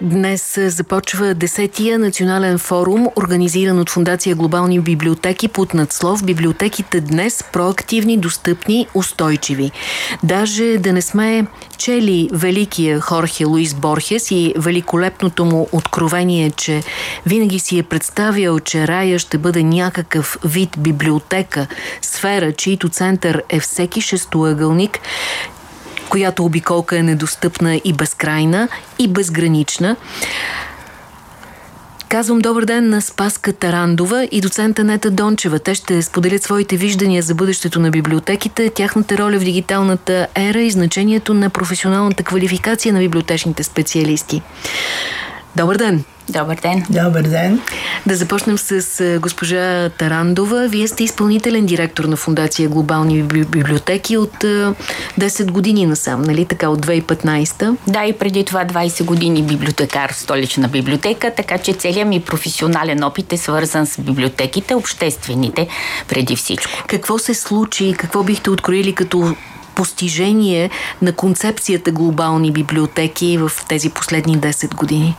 Днес започва 10-я национален форум, организиран от Фундация Глобални библиотеки под надслов Библиотеките днес проактивни, достъпни, устойчиви. Даже да не сме чели великия Хорхе Луис Борхес и великолепното му откровение, че винаги си е представял, че рая ще бъде някакъв вид библиотека, сфера, чието център е всеки шестоъгълник, която обиколка е недостъпна и безкрайна, и безгранична. Казвам добър ден на Спаска Тарандова и доцента Нета Дончева. Те ще споделят своите виждания за бъдещето на библиотеките, тяхната роля в дигиталната ера и значението на професионалната квалификация на библиотечните специалисти. Добър ден! Добър ден. Добър ден. Да започнем с госпожа Тарандова. Вие сте изпълнителен директор на Фундация Глобални библиотеки от 10 години насам, нали така, от 2015? Да, и преди това 20 години библиотекар в столична библиотека, така че целият ми професионален опит е свързан с библиотеките, обществените преди всичко. Какво се случи, какво бихте откроили като постижение на концепцията глобални библиотеки в тези последни 10 години?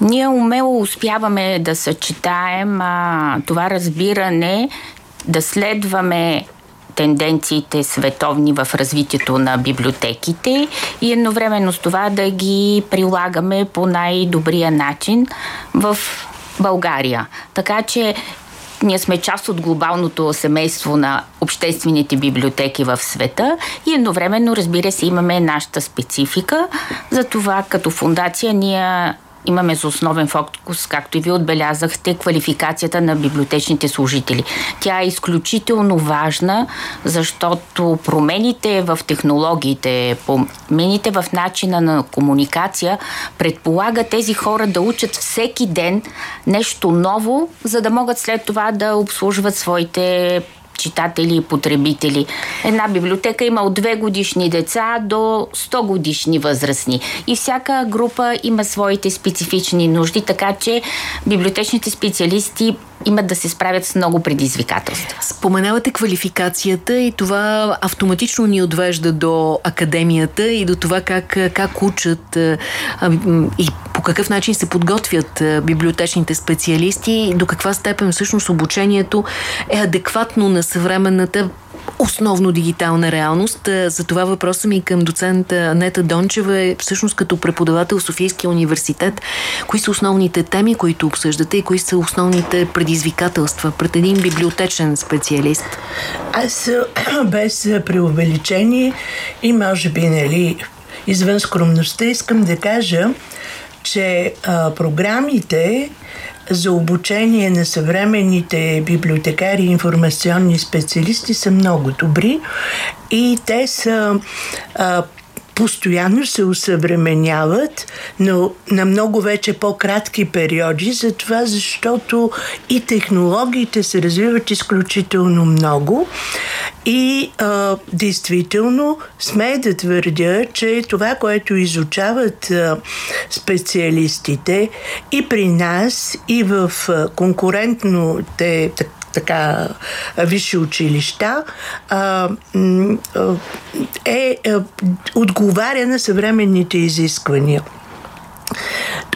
Ние умело успяваме да съчетаем а, това разбиране, да следваме тенденциите световни в развитието на библиотеките и едновременно с това да ги прилагаме по най-добрия начин в България. Така че ние сме част от глобалното семейство на обществените библиотеки в света и едновременно, разбира се, имаме нашата специфика. Затова като фундация ние имаме за основен фокус, както и ви отбелязахте, квалификацията на библиотечните служители. Тя е изключително важна, защото промените в технологиите, промените в начина на комуникация предполага тези хора да учат всеки ден нещо ново, за да могат след това да обслужват своите читатели и потребители. Една библиотека има от 2 годишни деца до 100 годишни възрастни. И всяка група има своите специфични нужди, така че библиотечните специалисти имат да се справят с много предизвикателства. Споменавате квалификацията и това автоматично ни отвежда до академията и до това как, как учат и по какъв начин се подготвят библиотечните специалисти и до каква степен всъщност обучението е адекватно на съвременната основно дигитална реалност. За това въпроса ми към доцент Нета Дончева е всъщност като преподавател в Софийския университет. Кои са основните теми, които обсъждате и кои са основните предизвикателства пред един библиотечен специалист? Аз без преувеличение и може би нали, извън скромността искам да кажа, че а, програмите за обучение на съвременните библиотекари и информационни специалисти са много добри и те са а, постоянно се усъвременяват, но на много вече по-кратки периоди, за това защото и технологиите се развиват изключително много. И а, действително сме да твърдя, че това, което изучават а, специалистите и при нас, и в конкурентно те така висши училища, е, е, отговаря на съвременните изисквания.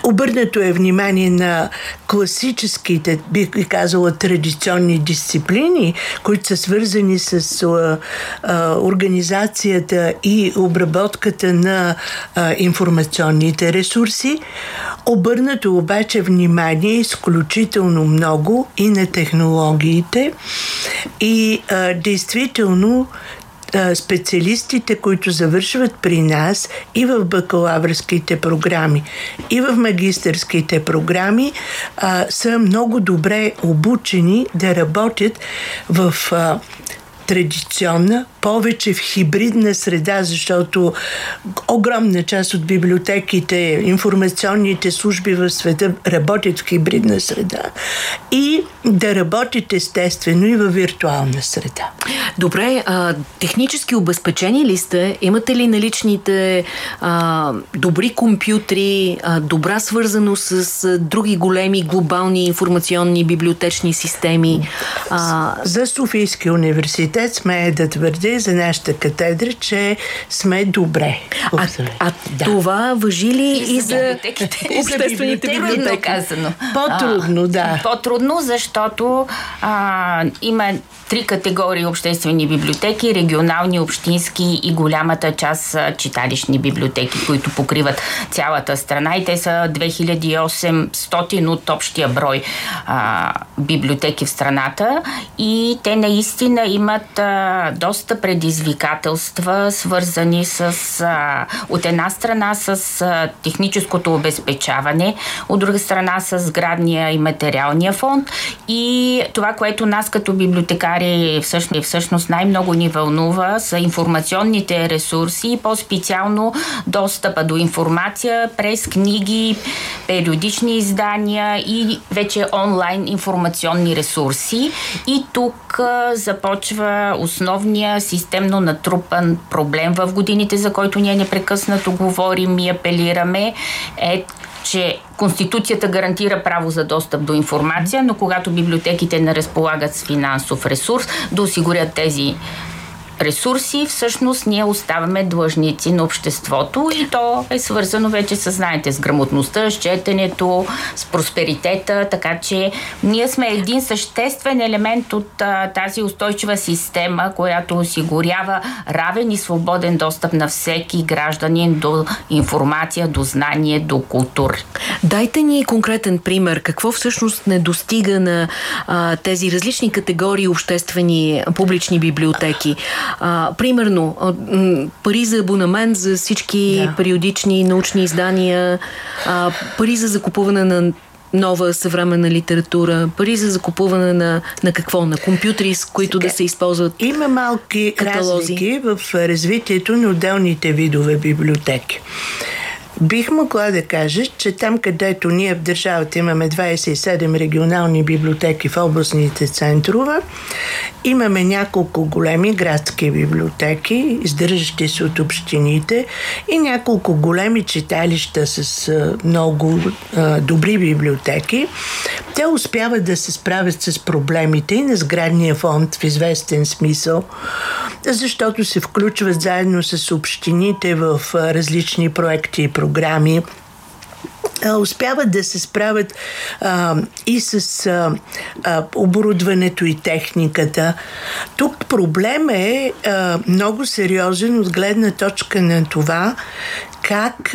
Обърнато е внимание на класическите, бих казала, традиционни дисциплини, които са свързани с а, а, организацията и обработката на а, информационните ресурси. Обърнато обаче внимание изключително много и на технологиите. И а, действително специалистите, които завършват при нас и в бакалавърските програми, и в магистърските програми, а, са много добре обучени да работят в а, традиционна, повече в хибридна среда, защото огромна част от библиотеките, информационните служби в света работят в хибридна среда и да работят естествено и в виртуална среда. Добре, а, технически обезпечени ли сте? Имате ли наличните а, добри компютри, а, добра свързаност с а, други големи глобални информационни библиотечни системи? А... За Софийския университет сме да твърдя, за нашата катедра, че сме добре. А, а да. това въжи ли и, и за, обществените библиотеки? Казано. По-трудно, да. По-трудно, защото а, има три категории обществени библиотеки, регионални, общински и голямата част читалищни библиотеки, които покриват цялата страна и те са 2800 от общия брой а, библиотеки в страната и те наистина имат а, доста предизвикателства, свързани с а, от една страна с а, техническото обезпечаване, от друга страна с сградния и материалния фонд и това, което нас като библиотекари всъщност, всъщност най-много ни вълнува са информационните ресурси и по-специално достъпа до информация през книги, периодични издания и вече онлайн информационни ресурси. И тук започва основния системно натрупан проблем в годините, за който ние непрекъснато говорим и апелираме, е че Конституцията гарантира право за достъп до информация, но когато библиотеките не разполагат с финансов ресурс да осигурят тези ресурси, всъщност ние оставаме длъжници на обществото и то е свързано вече с, знаете, с грамотността, с четенето, с просперитета, така че ние сме един съществен елемент от а, тази устойчива система, която осигурява равен и свободен достъп на всеки гражданин до информация, до знание, до култура. Дайте ни конкретен пример. Какво всъщност не достига на а, тези различни категории обществени публични библиотеки? А, примерно, а, пари за абонамент за всички да. периодични научни издания, а, пари за закупуване на нова съвременна литература, пари за закупуване на, на какво? На компютри, с които Сега, да се използват Има малки каталози. разлики в развитието на отделните видове библиотеки. Бих могла да кажа, че там, където ние в държавата имаме 27 регионални библиотеки в областните центрове, имаме няколко големи градски библиотеки, издържащи се от общините и няколко големи читалища с много а, добри библиотеки. Те успяват да се справят с проблемите и на сградния фонд в известен смисъл, защото се включват заедно с общините в различни проекти и програми успяват да се справят а, и с а, оборудването и техниката. Тук проблем е а, много сериозен от гледна точка на това как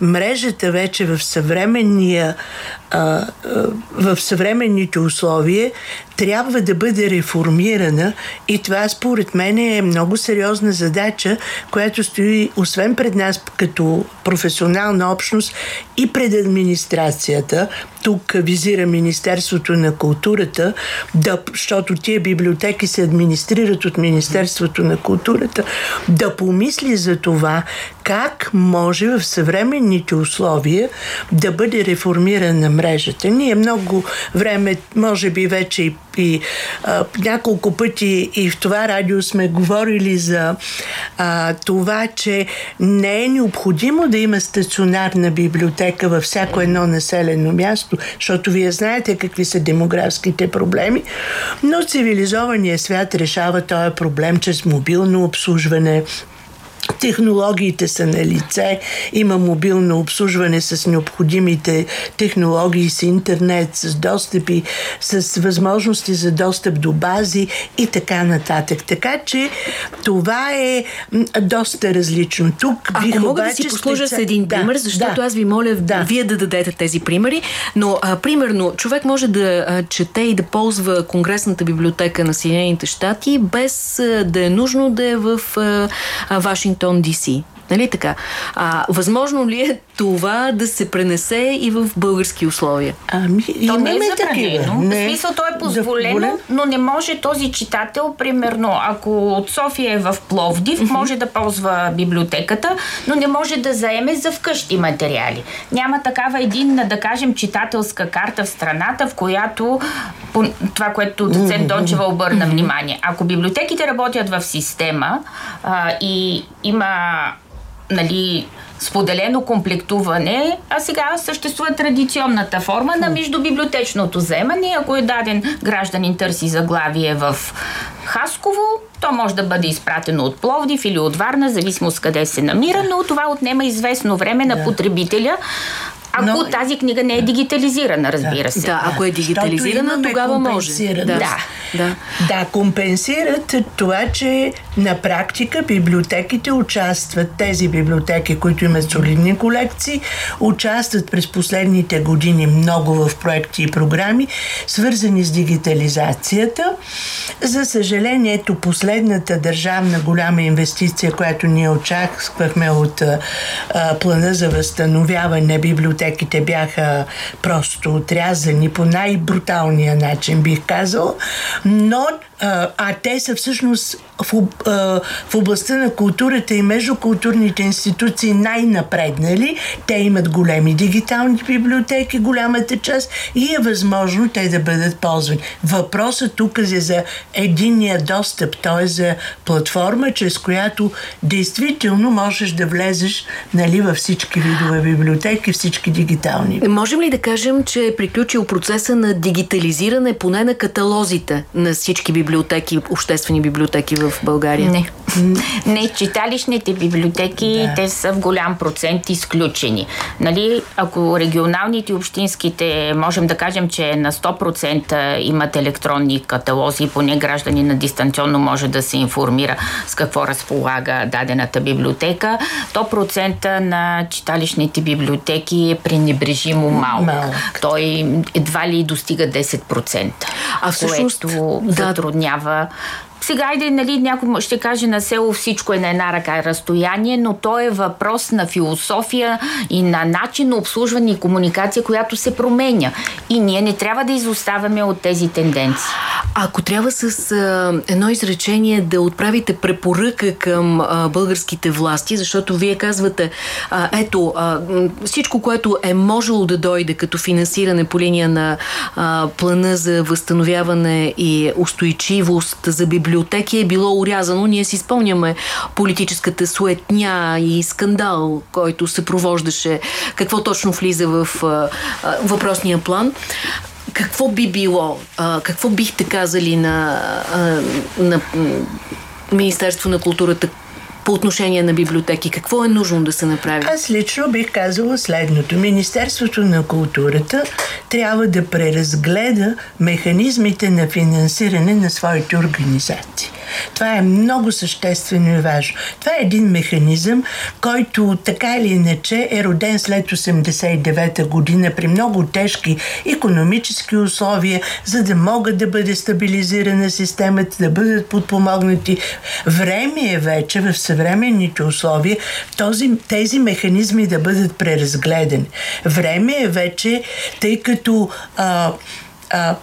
мрежата вече в съвременния а, в съвременните условия трябва да бъде реформирана и това според мен е много сериозна задача, която стои освен пред нас като професионална общност и пред администрацията. Тук визира Министерството на културата, да, защото тия библиотеки се администрират от Министерството на културата, да помисли за това как може в съвременните условия да бъде реформирана мрежата. Ние много време, може би вече и, и а, няколко пъти и в това радио сме говорили за а, това, че не е необходимо да има стационарна библиотека във всяко едно населено място, защото вие знаете какви са демографските проблеми, но цивилизованият свят решава този проблем чрез мобилно обслужване, Технологиите са на лице, има мобилно обслужване с необходимите технологии, с интернет, с достъпи, с възможности за достъп до бази и така нататък. Така че това е доста различно. Тук Ако бих мога да си послужа с един пример, да, защото да, аз ви моля да. вие да дадете тези примери, но а, примерно човек може да а, чете и да ползва Конгресната библиотека на Съединените щати без а, да е нужно да е в а, Вашингтон Вашингтон, Д.С. Нали така? А, възможно ли е това да се пренесе и в български условия? Ами, то не е забранено. Не. В смисъл, то е позволено, но не може този читател, примерно, ако от София е в Пловдив, mm-hmm. може да ползва библиотеката, но не може да заеме за вкъщи материали. Няма такава единна, да кажем, читателска карта в страната, в която това, което доцент Дончева обърна mm-hmm. внимание. Ако библиотеките работят в система а, и има нали, споделено комплектуване, а сега съществува традиционната форма на междубиблиотечното вземане. Ако е даден гражданин търси заглавие в Хасково, то може да бъде изпратено от Пловдив или от Варна, зависимост къде се намира, но това отнема известно време на потребителя. Ако Но... тази книга не е дигитализирана, разбира се. Да, ако е дигитализирана, тогава може. Да. да. Да. да, компенсират това, че на практика библиотеките участват, тези библиотеки, които имат солидни колекции, участват през последните години много в проекти и програми, свързани с дигитализацията. За съжаление, ето последната държавна голяма инвестиция, която ние очаквахме от а, плана за възстановяване библиотеките, бяха просто отрязани по най-бруталния начин, бих казал но а, а те са всъщност в, в областта на културата и междукултурните институции най-напреднали. Те имат големи дигитални библиотеки, голямата част и е възможно те да бъдат ползвани. Въпросът тук е за единния достъп, т.е. за платформа, чрез която действително можеш да влезеш нали, във всички видове библиотеки, всички дигитални. Можем ли да кажем, че е приключил процеса на дигитализиране поне на каталозите на всички библиотеки, обществени библиотеки в България? Не. Не, читалищните библиотеки, да. те са в голям процент изключени. Нали, ако регионалните и общинските, можем да кажем, че на 100% имат електронни каталози, поне граждани на дистанционно може да се информира с какво разполага дадената библиотека, то процента на читалищните библиотеки е пренебрежимо малък. малък. Той едва ли достига 10%. А всъщност, което да. Сега айде, нали, някой ще каже на село всичко е на една ръка разстояние, но то е въпрос на философия и на начин на обслужване и комуникация, която се променя. И ние не трябва да изоставаме от тези тенденции. Ако трябва с а, едно изречение да отправите препоръка към а, българските власти, защото вие казвате, а, ето, а, всичко, което е можело да дойде като финансиране по линия на а, плана за възстановяване и устойчивост за библиотеки е било урязано. Ние си спомняме политическата суетня и скандал, който се провождаше, какво точно влиза в а, а, въпросния план? Какво би било, а, какво бихте казали на, а, на Министерство на културата, по отношение на библиотеки? Какво е нужно да се направи? Аз лично бих казала следното. Министерството на културата трябва да преразгледа механизмите на финансиране на своите организации. Това е много съществено и важно. Това е един механизъм, който така или иначе е роден след 89-та година при много тежки економически условия, за да могат да бъде стабилизирана системата, да бъдат подпомогнати. Време е вече в съвременните условия този, тези механизми да бъдат преразгледани. Време е вече, тъй като а, а,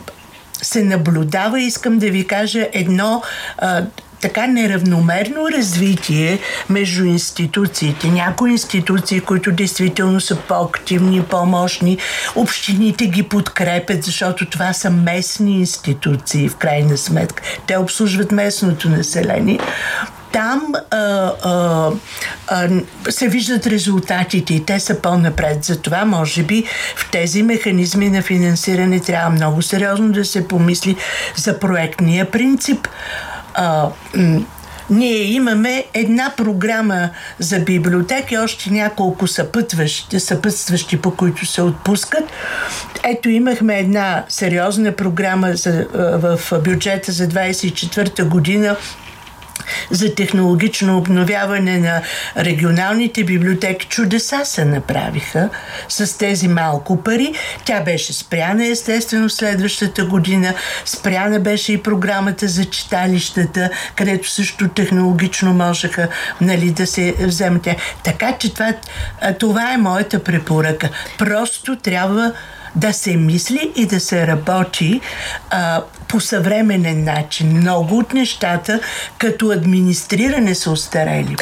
се наблюдава, искам да ви кажа, едно а, така неравномерно развитие между институциите. Някои институции, които действително са по-активни, по-мощни, общините ги подкрепят, защото това са местни институции, в крайна сметка. Те обслужват местното население там а, а, а, се виждат резултатите и те са по-напред. Затова, може би, в тези механизми на финансиране трябва много сериозно да се помисли за проектния принцип. А, ние имаме една програма за библиотеки, още няколко съпътващи, съпътстващи, по които се отпускат. Ето имахме една сериозна програма за, в бюджета за 24 година за технологично обновяване на регионалните библиотеки. Чудеса се направиха с тези малко пари. Тя беше спряна естествено следващата година. Спряна беше и програмата за читалищата, където също технологично можеха нали, да се вземат. Така че това, това е моята препоръка. Просто трябва да се мисли и да се работи а, по съвременен начин. Много от нещата, като администриране, са устарели.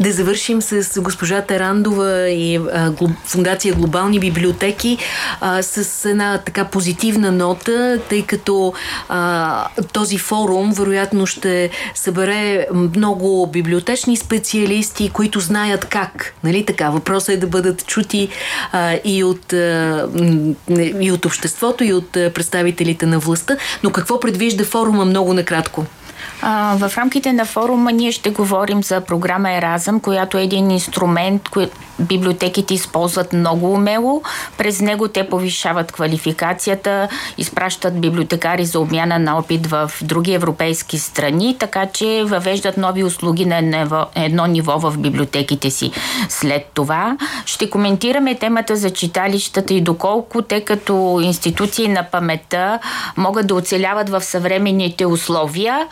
Да завършим с госпожа Тарандова и а, Фундация Глобални библиотеки а, с една така позитивна нота, тъй като а, този форум вероятно ще събере много библиотечни специалисти, които знаят как. Нали така? Въпросът е да бъдат чути а, и, от, а, и от обществото, и от представителите на властта. Но какво предвижда форума много накратко? В рамките на форума ние ще говорим за програма Еразъм, която е един инструмент, библиотеките използват много умело. През него те повишават квалификацията, изпращат библиотекари за обмяна на опит в други европейски страни, така че въвеждат нови услуги на едно ниво в библиотеките си. След това ще коментираме темата за читалищата и доколко те като институции на паметта могат да оцеляват в съвременните условия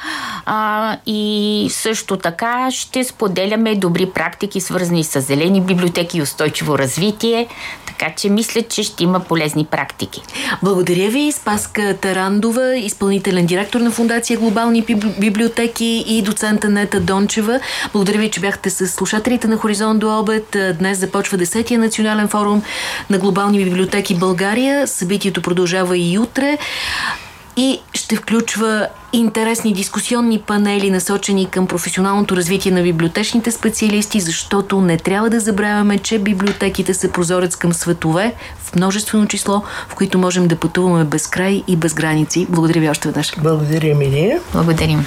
а, и също така ще споделяме добри практики, свързани с зелени библиотеки и устойчиво развитие, така че мисля, че ще има полезни практики. Благодаря ви, Спаска Тарандова, изпълнителен директор на Фундация Глобални библиотеки и доцента Нета Дончева. Благодаря ви, че бяхте с слушателите на Хоризонт до обед. Днес започва 10-я национален форум на Глобални библиотеки България. Събитието продължава и утре и ще включва интересни дискусионни панели, насочени към професионалното развитие на библиотечните специалисти, защото не трябва да забравяме, че библиотеките са прозорец към светове в множествено число, в които можем да пътуваме без край и без граници. Благодаря ви още веднъж. Благодаря ми ние. Благодарим.